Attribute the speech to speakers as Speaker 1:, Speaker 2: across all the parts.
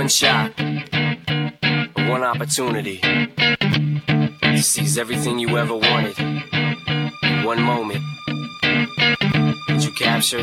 Speaker 1: one shot, one opportunity to seize everything you ever wanted in one moment. Did you capture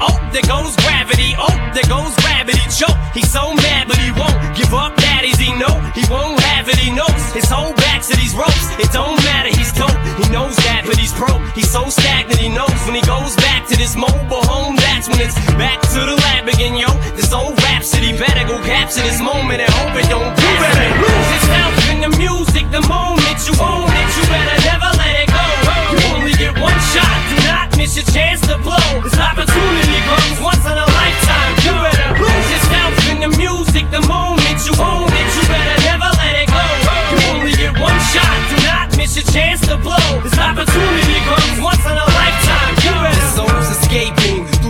Speaker 1: Oh, there goes gravity. Oh, there goes gravity. Choke. He's so mad, but he won't give up. Daddies, he know he won't have it. He knows his whole back to these ropes. It don't matter. He's dope. He knows that, but he's broke. He's so stagnant. He knows when he goes back to this mobile home. That's when it's back to the lab again, yo. This old rhapsody better go capture this moment and hope it don't. You better lose yourself in the music the moment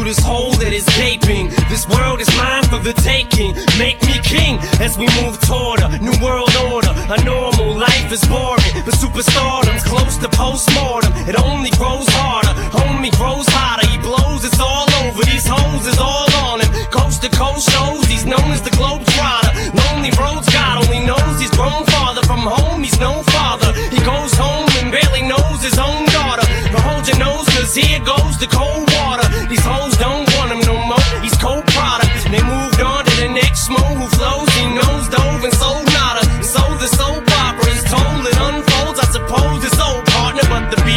Speaker 1: this hole that is gaping. This world is mine for the taking. Make me king as we move toward a new world order. A normal life is boring, but superstardom's close to postmortem. It only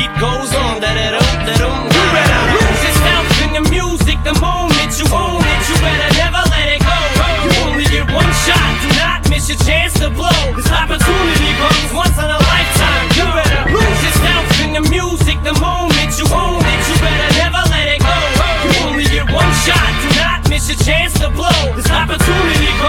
Speaker 1: beat goes on. That it don't, that don't. You better lose yourself in the music the moment you own it. You better never let it go. You only get one shot. Do not miss your chance to blow. This opportunity comes once in a lifetime. You better lose yourself in the music the moment you own it. You better never let it go. You only get one shot. Do not miss your chance to blow. This opportunity comes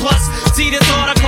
Speaker 1: plus. See, the thought I